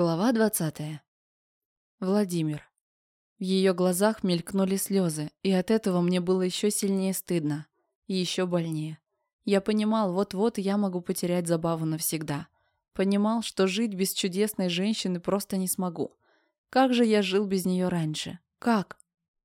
Глава 20. Владимир. В ее глазах мелькнули слезы, и от этого мне было еще сильнее стыдно. И еще больнее. Я понимал, вот-вот я могу потерять забаву навсегда. Понимал, что жить без чудесной женщины просто не смогу. Как же я жил без нее раньше? Как?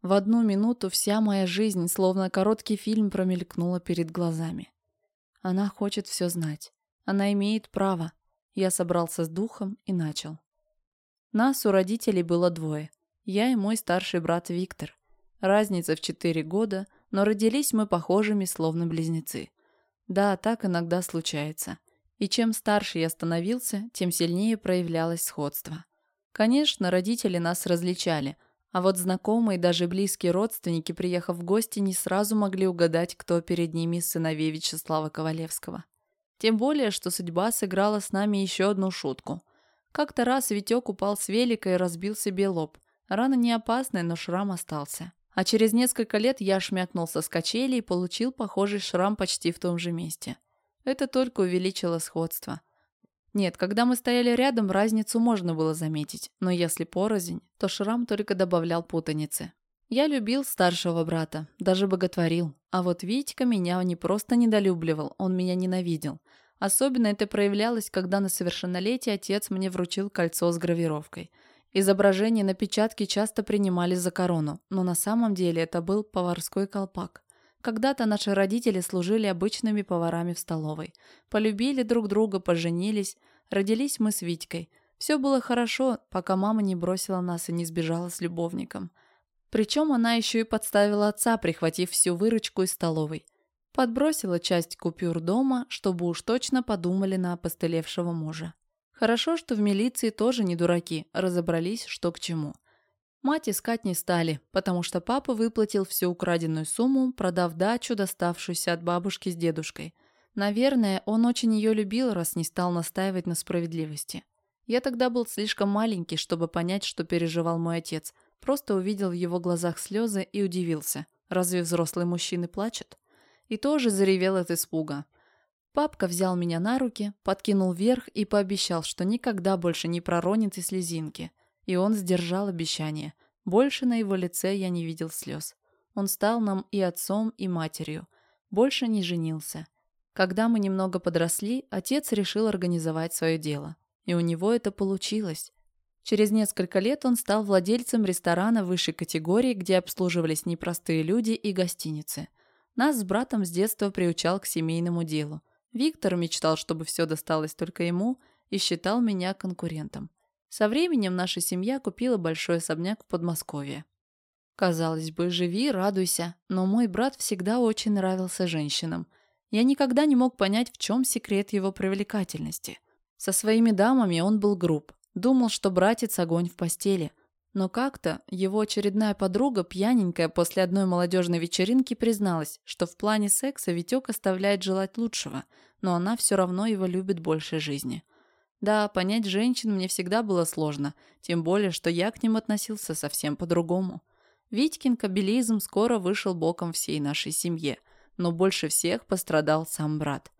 В одну минуту вся моя жизнь, словно короткий фильм, промелькнула перед глазами. Она хочет все знать. Она имеет право. Я собрался с духом и начал. Нас у родителей было двое. Я и мой старший брат Виктор. Разница в четыре года, но родились мы похожими, словно близнецы. Да, так иногда случается. И чем старше я становился, тем сильнее проявлялось сходство. Конечно, родители нас различали, а вот знакомые, даже близкие родственники, приехав в гости, не сразу могли угадать, кто перед ними сыновей Вячеслава Ковалевского. Тем более, что судьба сыграла с нами еще одну шутку. Как-то раз Витек упал с велика и разбил себе лоб. Рана не опасная, но шрам остался. А через несколько лет я шмякнулся с качели и получил похожий шрам почти в том же месте. Это только увеличило сходство. Нет, когда мы стояли рядом, разницу можно было заметить, но если порознь, то шрам только добавлял путаницы. Я любил старшего брата, даже боготворил. А вот Витька меня не просто недолюбливал, он меня ненавидел. Особенно это проявлялось, когда на совершеннолетие отец мне вручил кольцо с гравировкой. Изображение на печатке часто принимали за корону, но на самом деле это был поварской колпак. Когда-то наши родители служили обычными поварами в столовой. Полюбили друг друга, поженились, родились мы с Витькой. Все было хорошо, пока мама не бросила нас и не сбежала с любовником. Причем она еще и подставила отца, прихватив всю выручку из столовой. Подбросила часть купюр дома, чтобы уж точно подумали на опостылевшего мужа. Хорошо, что в милиции тоже не дураки, разобрались, что к чему. Мать искать не стали, потому что папа выплатил всю украденную сумму, продав дачу, доставшуюся от бабушки с дедушкой. Наверное, он очень ее любил, раз не стал настаивать на справедливости. Я тогда был слишком маленький, чтобы понять, что переживал мой отец – Просто увидел в его глазах слезы и удивился. Разве взрослые мужчины плачут? И тоже заревел от испуга. Папка взял меня на руки, подкинул вверх и пообещал, что никогда больше не проронит и слезинки. И он сдержал обещание. Больше на его лице я не видел слез. Он стал нам и отцом, и матерью. Больше не женился. Когда мы немного подросли, отец решил организовать свое дело. И у него это получилось. Через несколько лет он стал владельцем ресторана высшей категории, где обслуживались непростые люди и гостиницы. Нас с братом с детства приучал к семейному делу. Виктор мечтал, чтобы все досталось только ему, и считал меня конкурентом. Со временем наша семья купила большой особняк в Подмосковье. Казалось бы, живи, радуйся, но мой брат всегда очень нравился женщинам. Я никогда не мог понять, в чем секрет его привлекательности. Со своими дамами он был груб, Думал, что братец огонь в постели. Но как-то его очередная подруга, пьяненькая после одной молодежной вечеринки, призналась, что в плане секса Витек оставляет желать лучшего, но она все равно его любит больше жизни. Да, понять женщин мне всегда было сложно, тем более, что я к ним относился совсем по-другому. Витькин кабелизм скоро вышел боком всей нашей семье, но больше всех пострадал сам брат.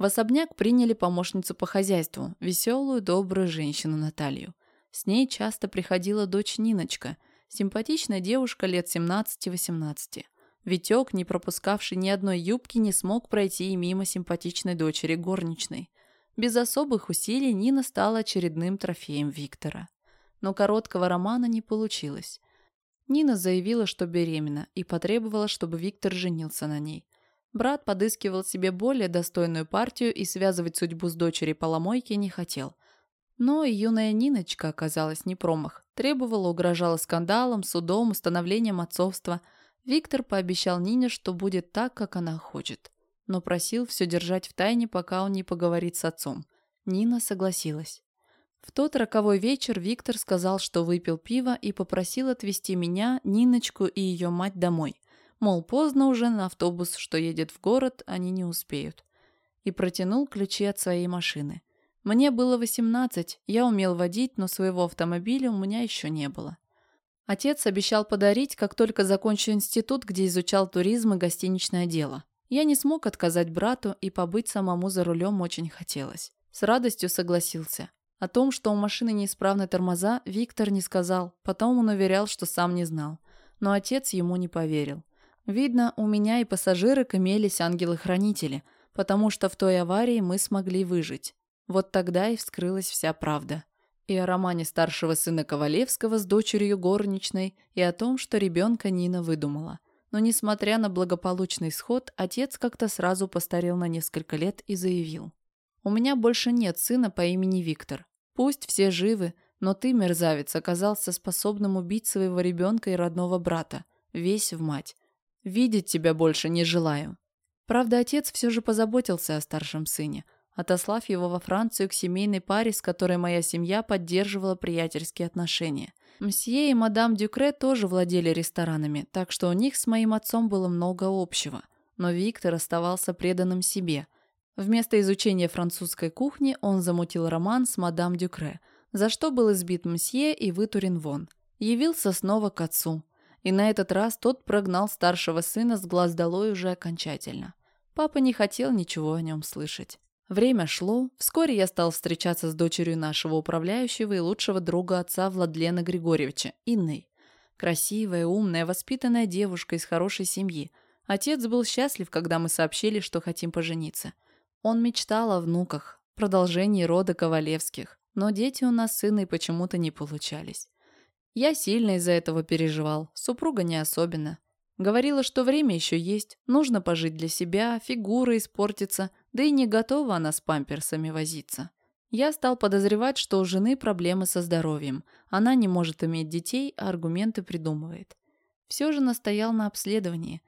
В особняк приняли помощницу по хозяйству, веселую, добрую женщину Наталью. С ней часто приходила дочь Ниночка, симпатичная девушка лет 17-18. Витек, не пропускавший ни одной юбки, не смог пройти и мимо симпатичной дочери горничной. Без особых усилий Нина стала очередным трофеем Виктора. Но короткого романа не получилось. Нина заявила, что беременна, и потребовала, чтобы Виктор женился на ней. Брат подыскивал себе более достойную партию и связывать судьбу с дочерью поломойки не хотел. Но юная Ниночка оказалась не промах. Требовала, угрожала скандалом, судом, установлением отцовства. Виктор пообещал Нине, что будет так, как она хочет. Но просил все держать в тайне, пока он не поговорит с отцом. Нина согласилась. В тот роковой вечер Виктор сказал, что выпил пиво и попросил отвезти меня, Ниночку и ее мать домой – Мол, поздно уже на автобус, что едет в город, они не успеют. И протянул ключи от своей машины. Мне было 18, я умел водить, но своего автомобиля у меня еще не было. Отец обещал подарить, как только закончу институт, где изучал туризм и гостиничное дело. Я не смог отказать брату, и побыть самому за рулем очень хотелось. С радостью согласился. О том, что у машины неисправны тормоза, Виктор не сказал, потом он уверял, что сам не знал. Но отец ему не поверил. Видно, у меня и пассажирок имелись ангелы-хранители, потому что в той аварии мы смогли выжить. Вот тогда и вскрылась вся правда. И о романе старшего сына Ковалевского с дочерью горничной, и о том, что ребенка Нина выдумала. Но несмотря на благополучный исход, отец как-то сразу постарел на несколько лет и заявил. «У меня больше нет сына по имени Виктор. Пусть все живы, но ты, мерзавец, оказался способным убить своего ребенка и родного брата, весь в мать. Видеть тебя больше не желаю». Правда, отец все же позаботился о старшем сыне, отослав его во Францию к семейной паре, с которой моя семья поддерживала приятельские отношения. Мсье и мадам Дюкре тоже владели ресторанами, так что у них с моим отцом было много общего. Но Виктор оставался преданным себе. Вместо изучения французской кухни он замутил роман с мадам Дюкре, за что был избит мсье и вытурен вон. Явился снова к отцу, и на этот раз тот прогнал старшего сына с глаз долой уже окончательно. Папа не хотел ничего о нем слышать. Время шло, вскоре я стал встречаться с дочерью нашего управляющего и лучшего друга отца Владлена Григорьевича, Инной. Красивая, умная, воспитанная девушка из хорошей семьи. Отец был счастлив, когда мы сообщили, что хотим пожениться. Он мечтал о внуках, продолжении рода Ковалевских, но дети у нас с Инной почему-то не получались. Я сильно из-за этого переживал, супруга не особенно. Говорила, что время еще есть, нужно пожить для себя, фигура испортится, да и не готова она с памперсами возиться. Я стал подозревать, что у жены проблемы со здоровьем. Она не может иметь детей, а аргументы придумывает. Все же настоял на обследовании.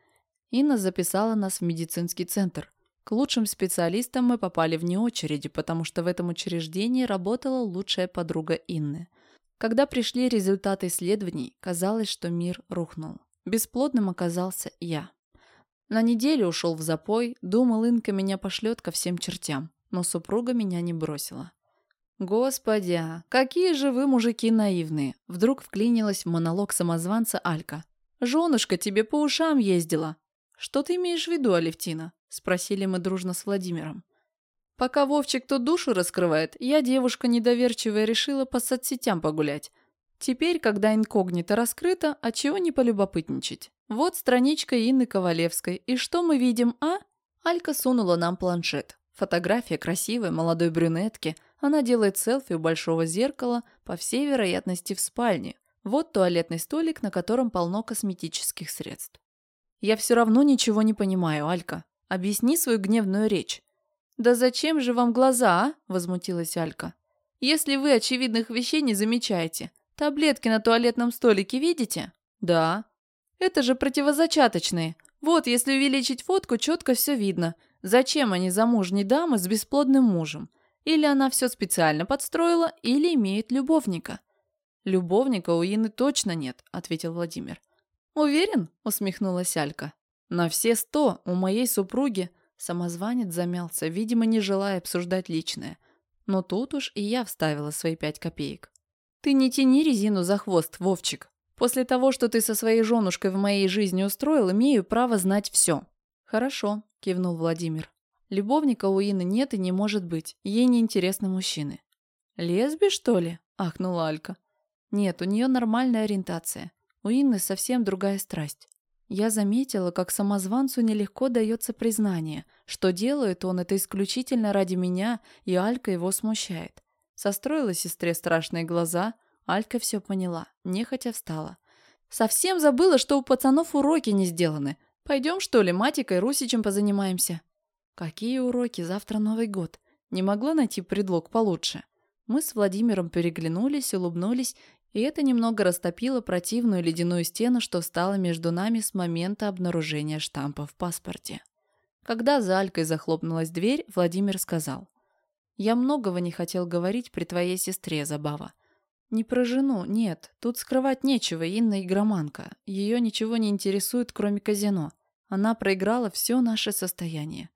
Инна записала нас в медицинский центр. К лучшим специалистам мы попали вне очереди, потому что в этом учреждении работала лучшая подруга Инны – когда пришли результаты исследований, казалось, что мир рухнул. Бесплодным оказался я. На неделю ушел в запой, думал, Инка меня пошлет ко всем чертям, но супруга меня не бросила. «Господи, а какие же вы, мужики, наивные!» Вдруг вклинилась в монолог самозванца Алька. «Женушка тебе по ушам ездила!» «Что ты имеешь в виду, Алевтина?» Спросили мы дружно с Владимиром. Пока Вовчик тут душу раскрывает, я, девушка недоверчивая, решила по соцсетям погулять. Теперь, когда инкогнито раскрыто, а чего не полюбопытничать? Вот страничка Инны Ковалевской. И что мы видим, а? Алька сунула нам планшет. Фотография красивой молодой брюнетки. Она делает селфи у большого зеркала, по всей вероятности в спальне. Вот туалетный столик, на котором полно косметических средств. Я все равно ничего не понимаю, Алька. Объясни свою гневную речь. «Да зачем же вам глаза, а?» – возмутилась Алька. «Если вы очевидных вещей не замечаете. Таблетки на туалетном столике видите?» «Да». «Это же противозачаточные. Вот, если увеличить фотку, четко все видно. Зачем они замужней дамы с бесплодным мужем? Или она все специально подстроила, или имеет любовника?» «Любовника у Ины точно нет», – ответил Владимир. «Уверен?» – усмехнулась Алька. «На все сто у моей супруги – Самозванец замялся, видимо, не желая обсуждать личное. Но тут уж и я вставила свои пять копеек. «Ты не тяни резину за хвост, Вовчик. После того, что ты со своей женушкой в моей жизни устроил, имею право знать все». «Хорошо», – кивнул Владимир. «Любовника у Ины нет и не может быть. Ей не интересны мужчины». «Лесби, что ли?» – ахнула Алька. «Нет, у нее нормальная ориентация. У Инны совсем другая страсть. Я заметила, как самозванцу нелегко дается признание, что делает он это исключительно ради меня, и Алька его смущает. Состроила сестре страшные глаза, Алька все поняла, нехотя встала. «Совсем забыла, что у пацанов уроки не сделаны. Пойдем, что ли, матикой Русичем позанимаемся?» «Какие уроки? Завтра Новый год. Не могла найти предлог получше». Мы с Владимиром переглянулись, улыбнулись и это немного растопило противную ледяную стену, что стало между нами с момента обнаружения штампа в паспорте. Когда за Алькой захлопнулась дверь, Владимир сказал. «Я многого не хотел говорить при твоей сестре, Забава. Не про жену, нет. Тут скрывать нечего, Инна игроманка. Ее ничего не интересует, кроме казино. Она проиграла все наше состояние».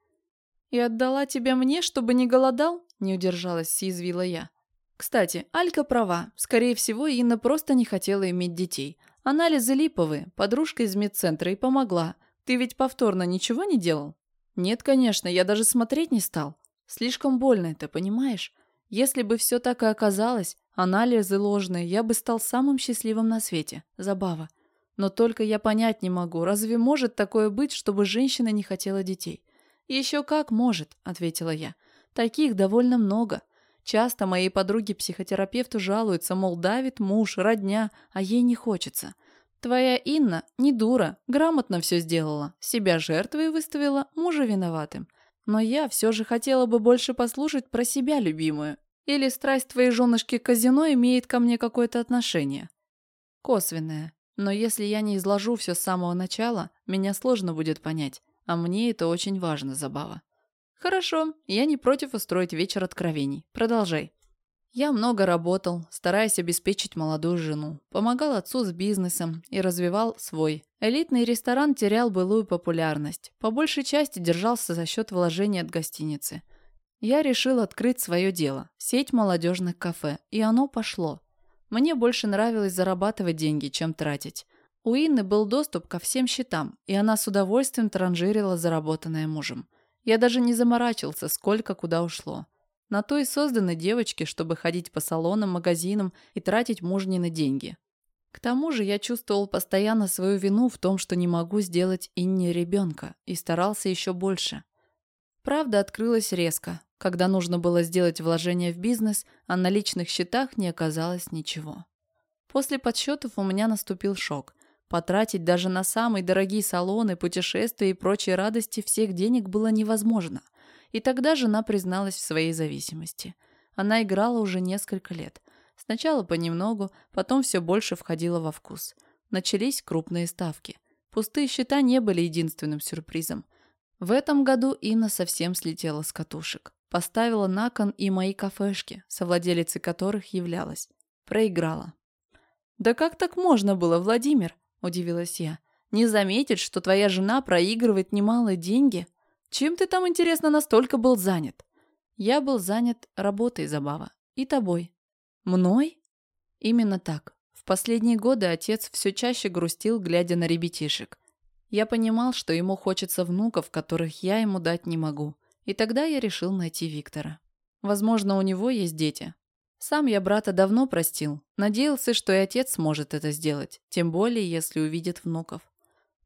«И отдала тебя мне, чтобы не голодал?» – не удержалась, съязвила я. Кстати, Алька права. Скорее всего, Инна просто не хотела иметь детей. Анализы липовые, подружка из медцентра и помогла. Ты ведь повторно ничего не делал? Нет, конечно, я даже смотреть не стал. Слишком больно это, понимаешь? Если бы все так и оказалось, анализы ложные, я бы стал самым счастливым на свете. Забава. Но только я понять не могу, разве может такое быть, чтобы женщина не хотела детей? Еще как может, ответила я. Таких довольно много. Часто мои подруги-психотерапевты жалуются, мол, давит муж, родня, а ей не хочется. Твоя Инна не дура, грамотно все сделала, себя жертвой выставила, мужа виноватым. Но я все же хотела бы больше послушать про себя, любимую. Или страсть твоей женушки к казино имеет ко мне какое-то отношение? Косвенное. Но если я не изложу все с самого начала, меня сложно будет понять. А мне это очень важно, Забава. Хорошо, я не против устроить вечер откровений. Продолжай. Я много работал, стараясь обеспечить молодую жену, помогал отцу с бизнесом и развивал свой. Элитный ресторан терял былую популярность, по большей части держался за счет вложений от гостиницы. Я решил открыть свое дело – сеть молодежных кафе, и оно пошло. Мне больше нравилось зарабатывать деньги, чем тратить. У Инны был доступ ко всем счетам, и она с удовольствием транжирила заработанное мужем. Я даже не заморачивался, сколько куда ушло. На то и созданы девочки, чтобы ходить по салонам, магазинам и тратить мужнины деньги. К тому же я чувствовал постоянно свою вину в том, что не могу сделать Инне ребенка, и старался еще больше. Правда открылась резко. Когда нужно было сделать вложение в бизнес, а на личных счетах не оказалось ничего. После подсчетов у меня наступил шок. Потратить даже на самые дорогие салоны, путешествия и прочие радости всех денег было невозможно – и тогда жена призналась в своей зависимости. Она играла уже несколько лет. Сначала понемногу, потом все больше входила во вкус. Начались крупные ставки. Пустые счета не были единственным сюрпризом. В этом году Инна совсем слетела с катушек. Поставила на кон и мои кафешки, совладелицей которых являлась. Проиграла. «Да как так можно было, Владимир?» – удивилась я. «Не заметить, что твоя жена проигрывает немалые деньги?» Чем ты там, интересно, настолько был занят? Я был занят работой, Забава. И тобой. Мной? Именно так. В последние годы отец все чаще грустил, глядя на ребятишек. Я понимал, что ему хочется внуков, которых я ему дать не могу. И тогда я решил найти Виктора. Возможно, у него есть дети. Сам я брата давно простил. Надеялся, что и отец сможет это сделать, тем более, если увидит внуков.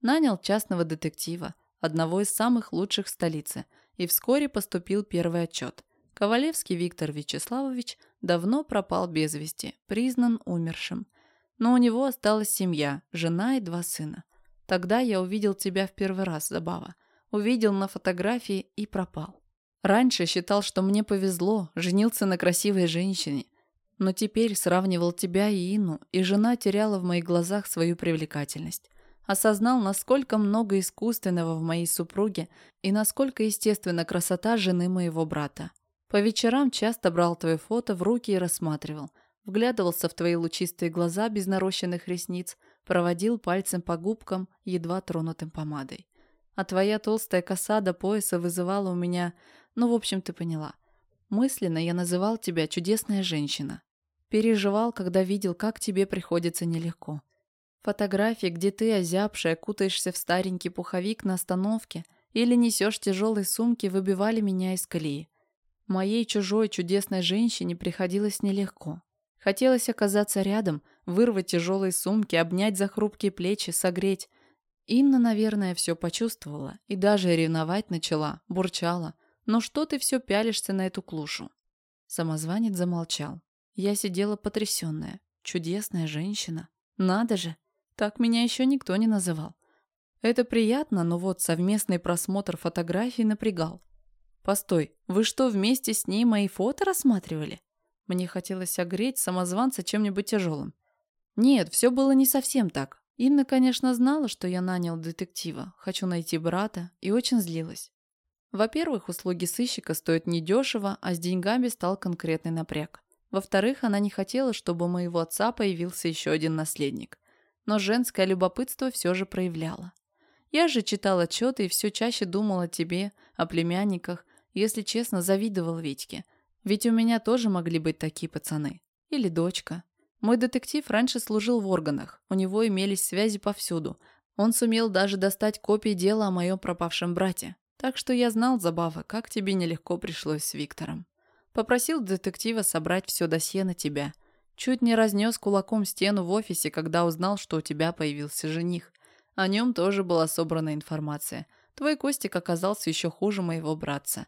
Нанял частного детектива одного из самых лучших в столице, и вскоре поступил первый отчет. Ковалевский Виктор Вячеславович давно пропал без вести, признан умершим. Но у него осталась семья, жена и два сына. Тогда я увидел тебя в первый раз, Забава. Увидел на фотографии и пропал. Раньше считал, что мне повезло, женился на красивой женщине. Но теперь сравнивал тебя и Ину, и жена теряла в моих глазах свою привлекательность осознал, насколько много искусственного в моей супруге и насколько естественна красота жены моего брата. По вечерам часто брал твои фото в руки и рассматривал, вглядывался в твои лучистые глаза без нарощенных ресниц, проводил пальцем по губкам, едва тронутым помадой. А твоя толстая коса до пояса вызывала у меня... Ну, в общем, ты поняла. Мысленно я называл тебя чудесная женщина. Переживал, когда видел, как тебе приходится нелегко. Фотографии, где ты, озябшая, кутаешься в старенький пуховик на остановке или несешь тяжелые сумки, выбивали меня из колеи. Моей чужой чудесной женщине приходилось нелегко. Хотелось оказаться рядом, вырвать тяжелые сумки, обнять за хрупкие плечи, согреть. Инна, наверное, все почувствовала и даже ревновать начала, бурчала. «Ну что ты все пялишься на эту клушу?» Самозванец замолчал. Я сидела потрясенная. Чудесная женщина. Надо же! Так меня еще никто не называл. Это приятно, но вот совместный просмотр фотографий напрягал. Постой, вы что, вместе с ней мои фото рассматривали? Мне хотелось огреть самозванца чем-нибудь тяжелым. Нет, все было не совсем так. Инна, конечно, знала, что я нанял детектива, хочу найти брата, и очень злилась. Во-первых, услуги сыщика стоят недешево, а с деньгами стал конкретный напряг. Во-вторых, она не хотела, чтобы у моего отца появился еще один наследник но женское любопытство все же проявляло. Я же читал отчеты и все чаще думал о тебе, о племянниках, если честно, завидовал Витьке. Ведь у меня тоже могли быть такие пацаны. Или дочка. Мой детектив раньше служил в органах, у него имелись связи повсюду. Он сумел даже достать копии дела о моем пропавшем брате. Так что я знал, Забава, как тебе нелегко пришлось с Виктором. Попросил детектива собрать все досье на тебя. Чуть не разнес кулаком стену в офисе, когда узнал, что у тебя появился жених. О нем тоже была собрана информация. Твой Костик оказался еще хуже моего братца.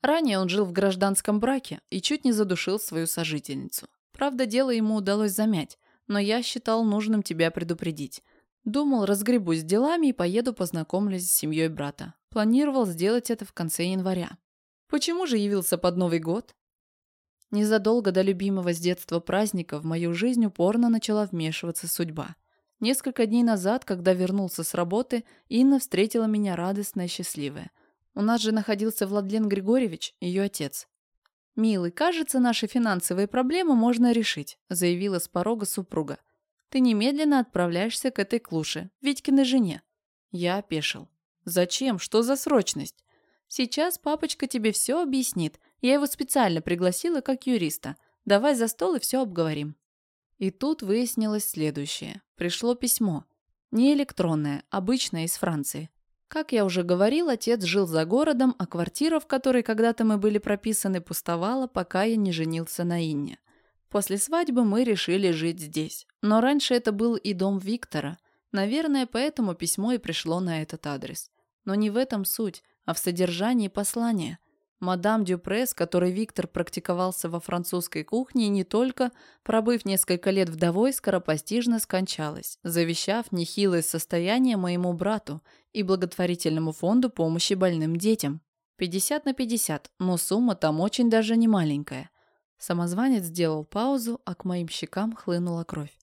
Ранее он жил в гражданском браке и чуть не задушил свою сожительницу. Правда, дело ему удалось замять, но я считал нужным тебя предупредить. Думал, разгребусь с делами и поеду познакомлюсь с семьей брата. Планировал сделать это в конце января. Почему же явился под Новый год? Незадолго до любимого с детства праздника в мою жизнь упорно начала вмешиваться судьба. Несколько дней назад, когда вернулся с работы, Инна встретила меня радостная и счастливая. У нас же находился Владлен Григорьевич, ее отец. «Милый, кажется, наши финансовые проблемы можно решить», заявила с порога супруга. «Ты немедленно отправляешься к этой клуше, Витькиной жене». Я опешил. «Зачем? Что за срочность?» «Сейчас папочка тебе все объяснит. Я его специально пригласила как юриста. Давай за стол и все обговорим». И тут выяснилось следующее. Пришло письмо. Не электронное, обычное из Франции. Как я уже говорил, отец жил за городом, а квартира, в которой когда-то мы были прописаны, пустовала, пока я не женился на Инне. После свадьбы мы решили жить здесь. Но раньше это был и дом Виктора. Наверное, поэтому письмо и пришло на этот адрес. Но не в этом суть, а в содержании послания. Мадам Дюпре, с которой Виктор практиковался во французской кухне, не только, пробыв несколько лет вдовой, скоропостижно скончалась, завещав нехилое состояние моему брату и благотворительному фонду помощи больным детям. 50 на 50, но сумма там очень даже не маленькая. Самозванец сделал паузу, а к моим щекам хлынула кровь.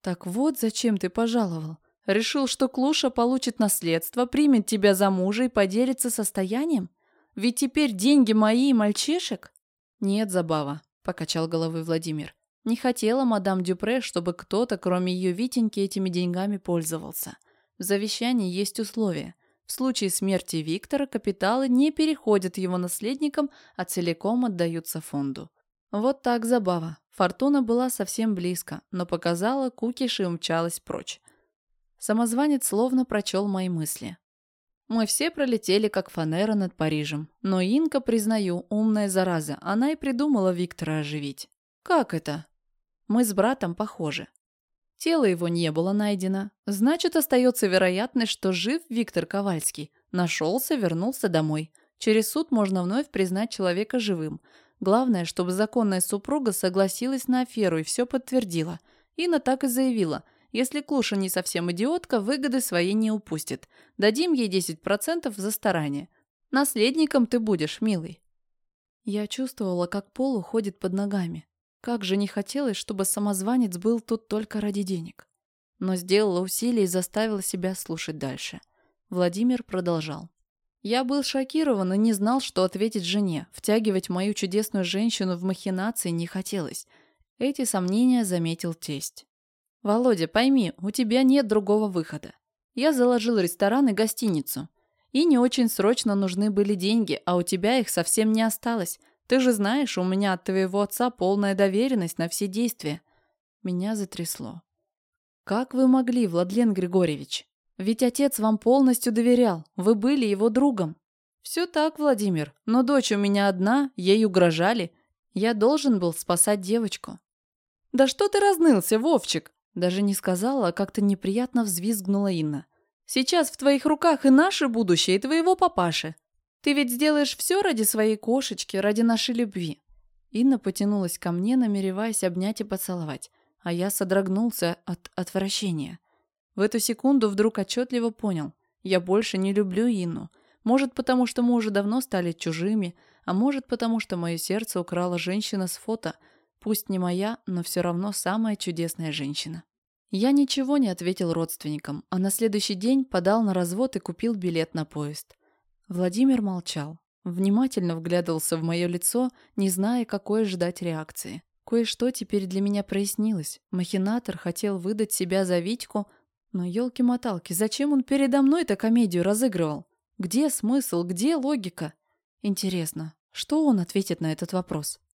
«Так вот, зачем ты пожаловал? Решил, что Клуша получит наследство, примет тебя за мужа и поделится состоянием? Ведь теперь деньги мои и мальчишек?» «Нет, Забава», – покачал головой Владимир. «Не хотела мадам Дюпре, чтобы кто-то, кроме ее Витеньки, этими деньгами пользовался. В завещании есть условия. В случае смерти Виктора капиталы не переходят его наследникам, а целиком отдаются фонду. Вот так забава. Фортуна была совсем близко, но показала кукиш и умчалась прочь. Самозванец словно прочел мои мысли. Мы все пролетели, как фанера над Парижем. Но Инка, признаю, умная зараза, она и придумала Виктора оживить. Как это? Мы с братом похожи. Тело его не было найдено. Значит, остается вероятность, что жив Виктор Ковальский. Нашелся, вернулся домой. Через суд можно вновь признать человека живым. Главное, чтобы законная супруга согласилась на аферу и все подтвердила. Инна так и заявила – если Клуша не совсем идиотка, выгоды свои не упустит. Дадим ей 10% за старание. Наследником ты будешь, милый. Я чувствовала, как пол уходит под ногами. Как же не хотелось, чтобы самозванец был тут только ради денег. Но сделала усилие и заставила себя слушать дальше. Владимир продолжал. Я был шокирован и не знал, что ответить жене. Втягивать мою чудесную женщину в махинации не хотелось. Эти сомнения заметил тесть. «Володя, пойми, у тебя нет другого выхода. Я заложил ресторан и гостиницу. И не очень срочно нужны были деньги, а у тебя их совсем не осталось. Ты же знаешь, у меня от твоего отца полная доверенность на все действия». Меня затрясло. «Как вы могли, Владлен Григорьевич? Ведь отец вам полностью доверял, вы были его другом». «Все так, Владимир, но дочь у меня одна, ей угрожали. Я должен был спасать девочку». «Да что ты разнылся, Вовчик? Даже не сказала, а как-то неприятно взвизгнула Инна. «Сейчас в твоих руках и наше будущее, и твоего папаши. Ты ведь сделаешь все ради своей кошечки, ради нашей любви». Инна потянулась ко мне, намереваясь обнять и поцеловать, а я содрогнулся от отвращения. В эту секунду вдруг отчетливо понял, я больше не люблю Инну. Может, потому что мы уже давно стали чужими, а может, потому что мое сердце украла женщина с фото, пусть не моя, но все равно самая чудесная женщина. Я ничего не ответил родственникам, а на следующий день подал на развод и купил билет на поезд. Владимир молчал, внимательно вглядывался в мое лицо, не зная, какой ждать реакции. Кое-что теперь для меня прояснилось. Махинатор хотел выдать себя за Витьку, но елки-моталки, зачем он передо мной-то комедию разыгрывал? Где смысл, где логика? Интересно, что он ответит на этот вопрос?